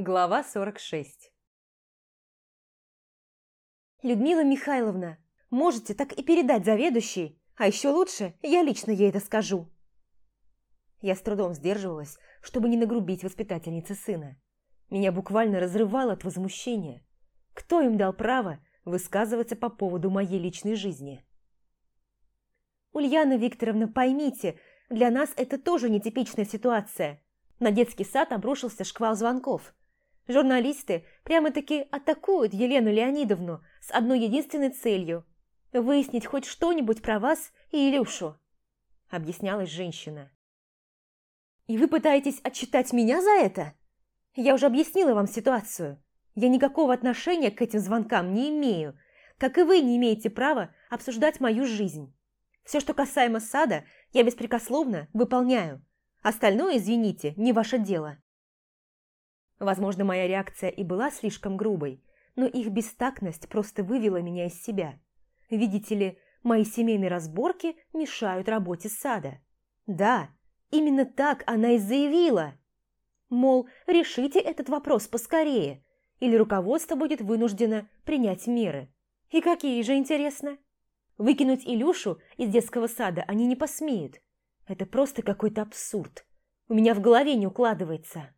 Глава 46 «Людмила Михайловна, можете так и передать заведующей, а еще лучше я лично ей это скажу». Я с трудом сдерживалась, чтобы не нагрубить воспитательнице сына. Меня буквально разрывало от возмущения. Кто им дал право высказываться по поводу моей личной жизни? «Ульяна Викторовна, поймите, для нас это тоже нетипичная ситуация. На детский сад обрушился шквал звонков. Журналисты прямо-таки атакуют Елену Леонидовну с одной единственной целью – выяснить хоть что-нибудь про вас и Илюшу», – объяснялась женщина. «И вы пытаетесь отчитать меня за это? Я уже объяснила вам ситуацию. Я никакого отношения к этим звонкам не имею, как и вы не имеете права обсуждать мою жизнь. Все, что касаемо сада, я беспрекословно выполняю. Остальное, извините, не ваше дело». Возможно, моя реакция и была слишком грубой, но их бестактность просто вывела меня из себя. Видите ли, мои семейные разборки мешают работе сада. Да, именно так она и заявила. Мол, решите этот вопрос поскорее, или руководство будет вынуждено принять меры. И какие же, интересно? Выкинуть Илюшу из детского сада они не посмеют. Это просто какой-то абсурд. У меня в голове не укладывается.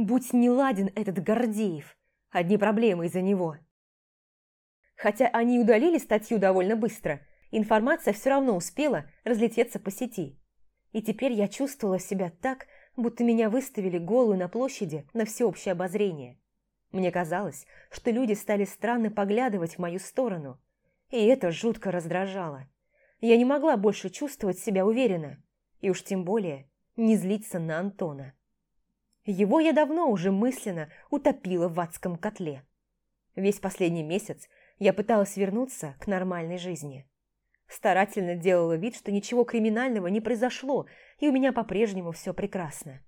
Будь не ладен этот Гордеев, одни проблемы из-за него. Хотя они удалили статью довольно быстро, информация все равно успела разлететься по сети. И теперь я чувствовала себя так, будто меня выставили голую на площади на всеобщее обозрение. Мне казалось, что люди стали странно поглядывать в мою сторону, и это жутко раздражало. Я не могла больше чувствовать себя уверенно, и уж тем более не злиться на Антона. Его я давно уже мысленно утопила в адском котле. Весь последний месяц я пыталась вернуться к нормальной жизни. Старательно делала вид, что ничего криминального не произошло, и у меня по-прежнему все прекрасно.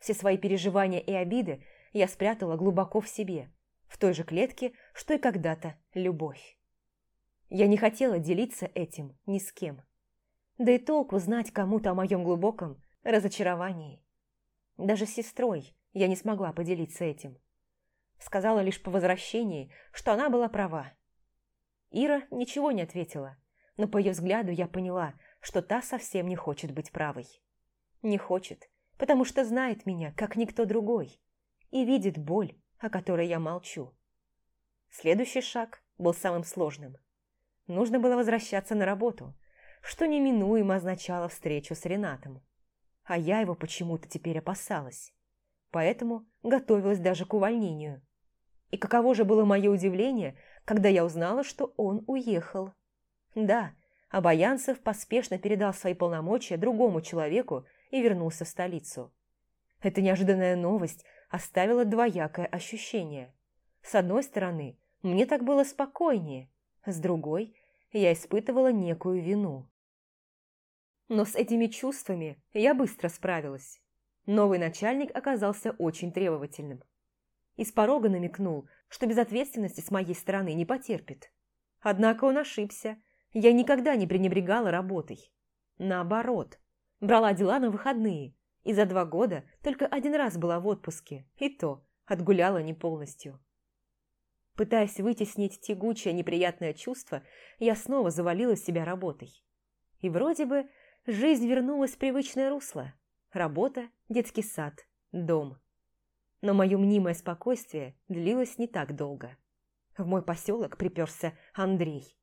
Все свои переживания и обиды я спрятала глубоко в себе, в той же клетке, что и когда-то любовь. Я не хотела делиться этим ни с кем. Да и толку знать кому-то о моем глубоком разочаровании. Даже с сестрой я не смогла поделиться этим. Сказала лишь по возвращении, что она была права. Ира ничего не ответила, но по ее взгляду я поняла, что та совсем не хочет быть правой. Не хочет, потому что знает меня, как никто другой, и видит боль, о которой я молчу. Следующий шаг был самым сложным. Нужно было возвращаться на работу, что неминуемо означало встречу с Ренатом а я его почему-то теперь опасалась. Поэтому готовилась даже к увольнению. И каково же было мое удивление, когда я узнала, что он уехал. Да, Абаянцев поспешно передал свои полномочия другому человеку и вернулся в столицу. Эта неожиданная новость оставила двоякое ощущение. С одной стороны, мне так было спокойнее, с другой, я испытывала некую вину. Но с этими чувствами я быстро справилась. Новый начальник оказался очень требовательным. Из порога намекнул, что безответственности с моей стороны не потерпит. Однако он ошибся. Я никогда не пренебрегала работой. Наоборот, брала дела на выходные, и за два года только один раз была в отпуске, и то отгуляла не полностью. Пытаясь вытеснить тягучее неприятное чувство, я снова завалила себя работой. И вроде бы Жизнь вернулась в привычное русло. Работа, детский сад, дом. Но мое мнимое спокойствие длилось не так долго. В мой поселок приперся Андрей.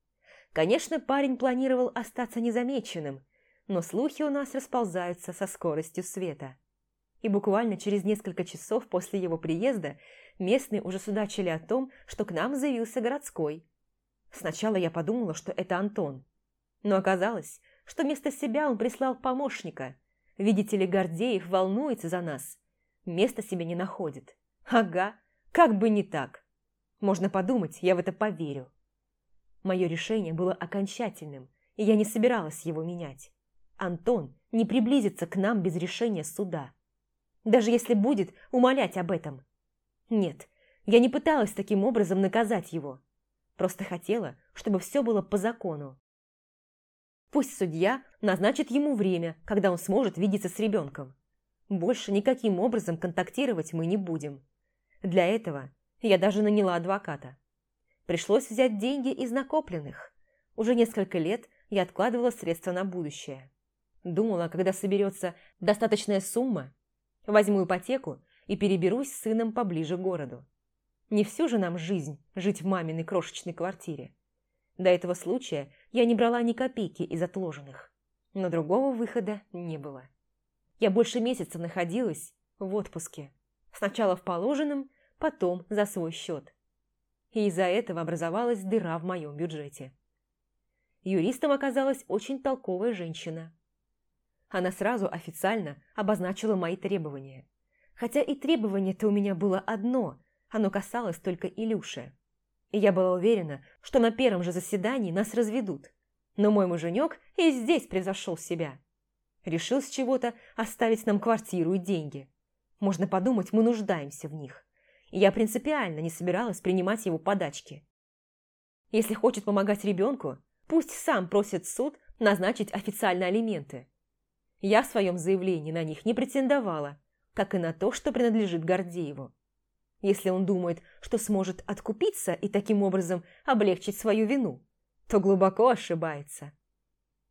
Конечно, парень планировал остаться незамеченным, но слухи у нас расползаются со скоростью света. И буквально через несколько часов после его приезда местные уже судачили о том, что к нам заявился городской. Сначала я подумала, что это Антон. Но оказалось, что вместо себя он прислал помощника. Видите ли, Гордеев волнуется за нас. Места себе не находит. Ага, как бы не так. Можно подумать, я в это поверю. Мое решение было окончательным, и я не собиралась его менять. Антон не приблизится к нам без решения суда. Даже если будет умолять об этом. Нет, я не пыталась таким образом наказать его. Просто хотела, чтобы все было по закону. Пусть судья назначит ему время, когда он сможет видеться с ребенком. Больше никаким образом контактировать мы не будем. Для этого я даже наняла адвоката. Пришлось взять деньги из накопленных. Уже несколько лет я откладывала средства на будущее. Думала, когда соберется достаточная сумма, возьму ипотеку и переберусь с сыном поближе к городу. Не всю же нам жизнь жить в маминой крошечной квартире. До этого случая я не брала ни копейки из отложенных, но другого выхода не было. Я больше месяца находилась в отпуске. Сначала в положенном, потом за свой счет. И из-за этого образовалась дыра в моем бюджете. Юристом оказалась очень толковая женщина. Она сразу официально обозначила мои требования. Хотя и требование-то у меня было одно, оно касалось только Илюши. И я была уверена, что на первом же заседании нас разведут. Но мой муженек и здесь превзошел себя. Решил с чего-то оставить нам квартиру и деньги. Можно подумать, мы нуждаемся в них. И я принципиально не собиралась принимать его подачки. Если хочет помогать ребенку, пусть сам просит суд назначить официальные алименты. Я в своем заявлении на них не претендовала, как и на то, что принадлежит Гордееву. Если он думает, что сможет откупиться и таким образом облегчить свою вину, то глубоко ошибается.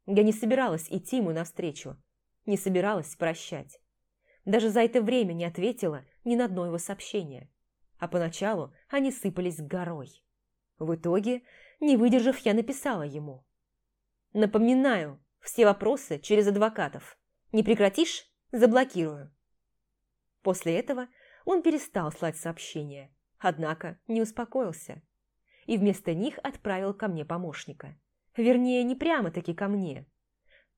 Я не собиралась идти ему навстречу, не собиралась прощать. Даже за это время не ответила ни на одно его сообщение. А поначалу они сыпались горой. В итоге, не выдержав, я написала ему. «Напоминаю, все вопросы через адвокатов. Не прекратишь – заблокирую». После этого он перестал слать сообщения, однако не успокоился. И вместо них отправил ко мне помощника. Вернее, не прямо-таки ко мне.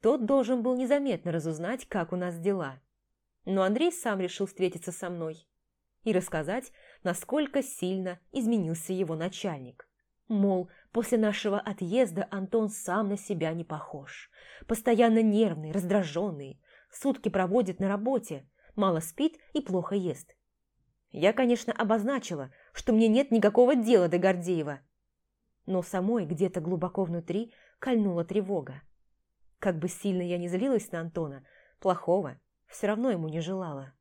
Тот должен был незаметно разузнать, как у нас дела. Но Андрей сам решил встретиться со мной и рассказать, насколько сильно изменился его начальник. Мол, после нашего отъезда Антон сам на себя не похож. Постоянно нервный, раздраженный, сутки проводит на работе, мало спит и плохо ест. Я, конечно, обозначила, что мне нет никакого дела до Гордеева, но самой где-то глубоко внутри кольнула тревога. Как бы сильно я не злилась на Антона, плохого все равно ему не желала.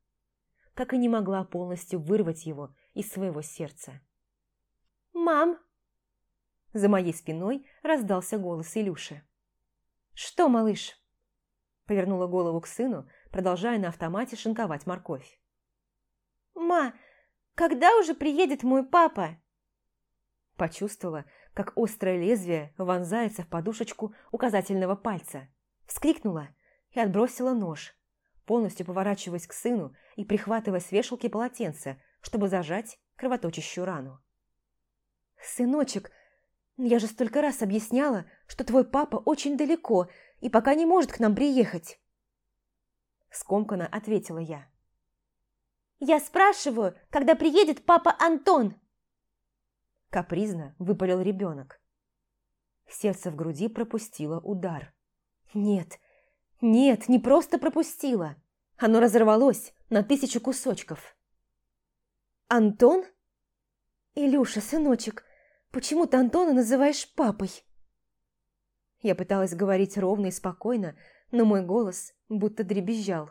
Как и не могла полностью вырвать его из своего сердца. «Мам!» За моей спиной раздался голос Илюши. «Что, малыш?» Повернула голову к сыну, продолжая на автомате шинковать морковь. «Ма, когда уже приедет мой папа?» Почувствовала, как острое лезвие вонзается в подушечку указательного пальца. Вскрикнула и отбросила нож, полностью поворачиваясь к сыну и прихватывая с вешалки полотенце, чтобы зажать кровоточащую рану. «Сыночек, я же столько раз объясняла, что твой папа очень далеко и пока не может к нам приехать!» Скомканно ответила я. «Я спрашиваю, когда приедет папа Антон?» Капризно выпалил ребенок. Сердце в груди пропустило удар. Нет, нет, не просто пропустило. Оно разорвалось на тысячу кусочков. «Антон? Илюша, сыночек, почему ты Антона называешь папой?» Я пыталась говорить ровно и спокойно, но мой голос будто дребезжал.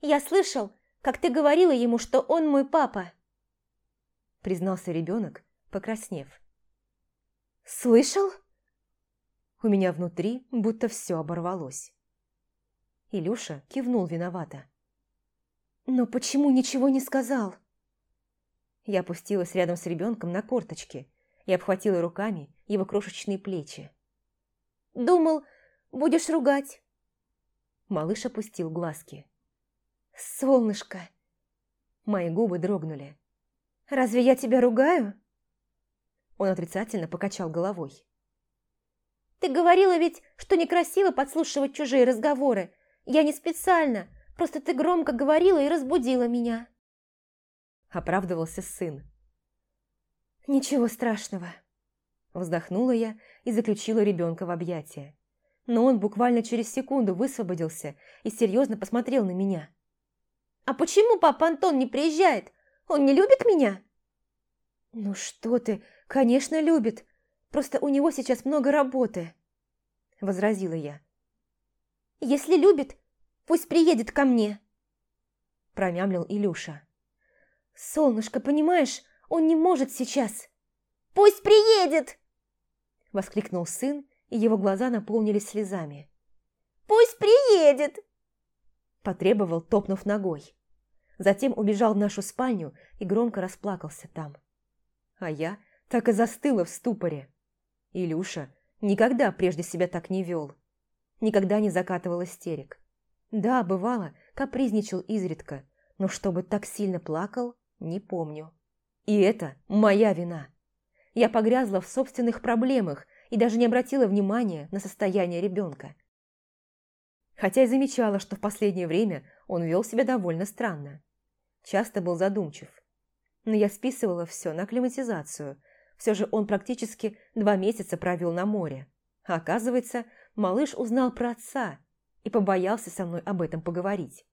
«Я слышал, как ты говорила ему, что он мой папа!» Признался ребенок, покраснев. «Слышал?» У меня внутри будто все оборвалось. Илюша кивнул виновато. «Но почему ничего не сказал?» Я опустилась рядом с ребенком на корточки и обхватила руками его крошечные плечи. «Думал, будешь ругать». Малыш опустил глазки. «Солнышко!» Мои губы дрогнули. «Разве я тебя ругаю?» Он отрицательно покачал головой. «Ты говорила ведь, что некрасиво подслушивать чужие разговоры. Я не специально, просто ты громко говорила и разбудила меня». Оправдывался сын. «Ничего страшного». Вздохнула я и заключила ребенка в объятия. Но он буквально через секунду высвободился и серьезно посмотрел на меня. «А почему папа Антон не приезжает? Он не любит меня?» «Ну что ты, конечно, любит. Просто у него сейчас много работы», – возразила я. «Если любит, пусть приедет ко мне», промямлил Илюша. «Солнышко, понимаешь, он не может сейчас!» «Пусть приедет!» Воскликнул сын, и его глаза наполнились слезами. «Пусть приедет!» Потребовал, топнув ногой. Затем убежал в нашу спальню и громко расплакался там. А я так и застыла в ступоре. Илюша никогда прежде себя так не вел. Никогда не закатывал истерик. Да, бывало, капризничал изредка, но чтобы так сильно плакал, не помню. И это моя вина. Я погрязла в собственных проблемах и даже не обратила внимания на состояние ребенка. Хотя и замечала, что в последнее время он вел себя довольно странно. Часто был задумчив. Но я списывала все на акклиматизацию. Все же он практически два месяца провел на море. А оказывается, малыш узнал про отца и побоялся со мной об этом поговорить.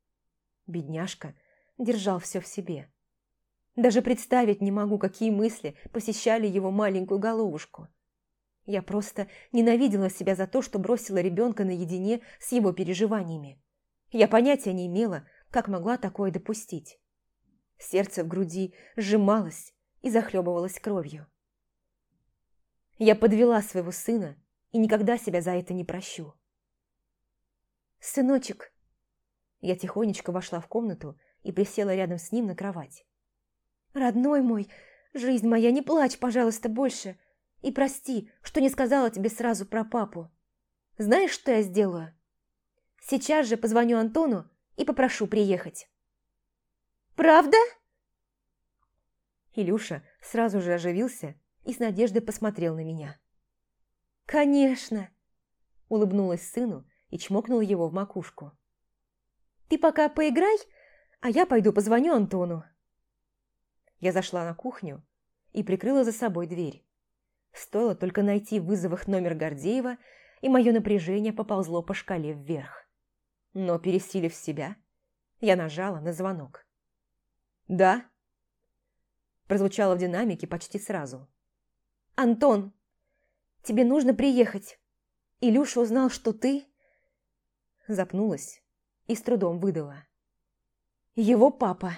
Бедняжка держал все в себе. Даже представить не могу, какие мысли посещали его маленькую головушку. Я просто ненавидела себя за то, что бросила ребенка наедине с его переживаниями. Я понятия не имела, как могла такое допустить. Сердце в груди сжималось и захлебывалось кровью. Я подвела своего сына и никогда себя за это не прощу. «Сыночек!» Я тихонечко вошла в комнату и присела рядом с ним на кровать. «Родной мой, жизнь моя, не плачь, пожалуйста, больше. И прости, что не сказала тебе сразу про папу. Знаешь, что я сделаю? Сейчас же позвоню Антону и попрошу приехать». «Правда?» Илюша сразу же оживился и с надеждой посмотрел на меня. «Конечно!» – улыбнулась сыну и чмокнула его в макушку. «Ты пока поиграй, а я пойду позвоню Антону». Я зашла на кухню и прикрыла за собой дверь. Стоило только найти в вызовах номер Гордеева, и мое напряжение поползло по шкале вверх. Но, пересилив себя, я нажала на звонок. «Да?» Прозвучало в динамике почти сразу. «Антон, тебе нужно приехать. Илюша узнал, что ты...» Запнулась и с трудом выдала. «Его папа».